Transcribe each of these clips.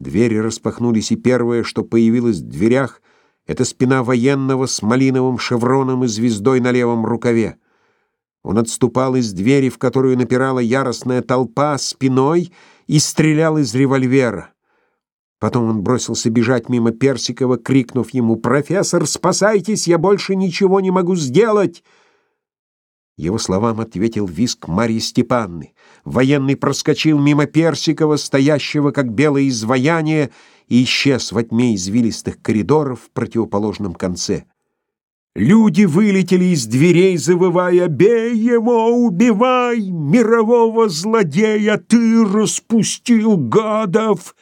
Двери распахнулись, и первое, что появилось в дверях, это спина военного с малиновым шевроном и звездой на левом рукаве. Он отступал из двери, в которую напирала яростная толпа, спиной и стрелял из револьвера. Потом он бросился бежать мимо Персикова, крикнув ему «Профессор, спасайтесь, я больше ничего не могу сделать!» Его словам ответил виск Марьи Степанны. Военный проскочил мимо Персикова, стоящего как белое изваяние, и исчез во тьме извилистых коридоров в противоположном конце. Люди вылетели из дверей, завывая «Бей его, убивай! Мирового злодея ты распустил, гадов!»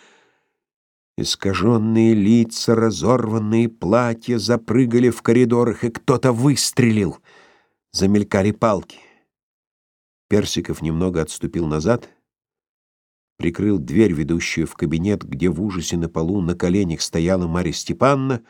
Искаженные лица, разорванные платья запрыгали в коридорах, и кто-то выстрелил — Замелькали палки. Персиков немного отступил назад, прикрыл дверь, ведущую в кабинет, где в ужасе на полу на коленях стояла Марья Степановна,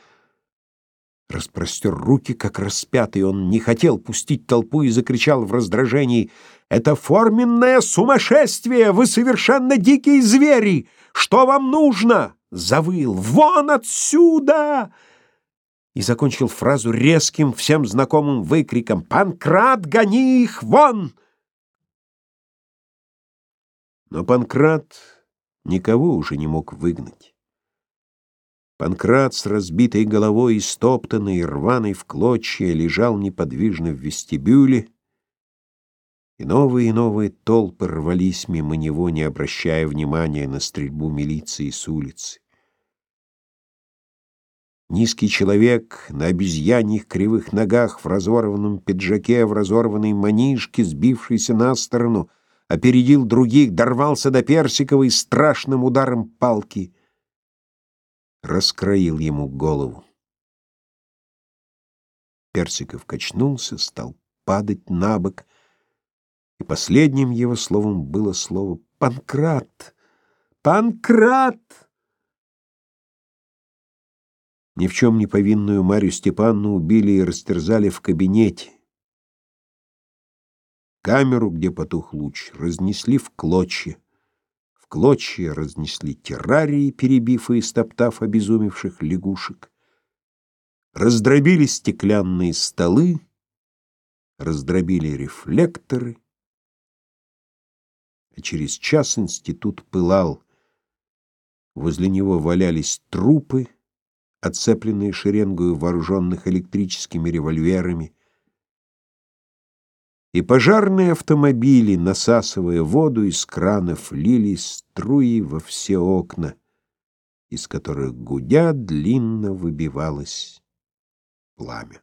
распростер руки, как распятый. Он не хотел пустить толпу и закричал в раздражении «Это форменное сумасшествие! Вы совершенно дикие звери! Что вам нужно?» Завыл «Вон отсюда!» И закончил фразу резким, всем знакомым выкриком «Панкрат, гони их вон!» Но Панкрат никого уже не мог выгнать. Панкрат с разбитой головой, истоптанный и рваный в клочья, лежал неподвижно в вестибюле, и новые и новые толпы рвались мимо него, не обращая внимания на стрельбу милиции с улицы. Низкий человек на обезьяньих кривых ногах, в разорванном пиджаке, в разорванной манишке, сбившийся на сторону, опередил других, дорвался до Персиковой страшным ударом палки, раскроил ему голову. Персиков качнулся, стал падать на бок, и последним его словом было слово «Панкрат! Панкрат!» Ни в чем не повинную Марью Степанну убили и растерзали в кабинете. Камеру, где потух луч, разнесли в клочья. В клочья разнесли террарии, перебив и истоптав обезумевших лягушек. Раздробили стеклянные столы, раздробили рефлекторы. А через час институт пылал. Возле него валялись трупы, оцепленные шеренгою вооруженных электрическими револьверами, и пожарные автомобили, насасывая воду из кранов, лили струи во все окна, из которых гудя длинно выбивалось пламя.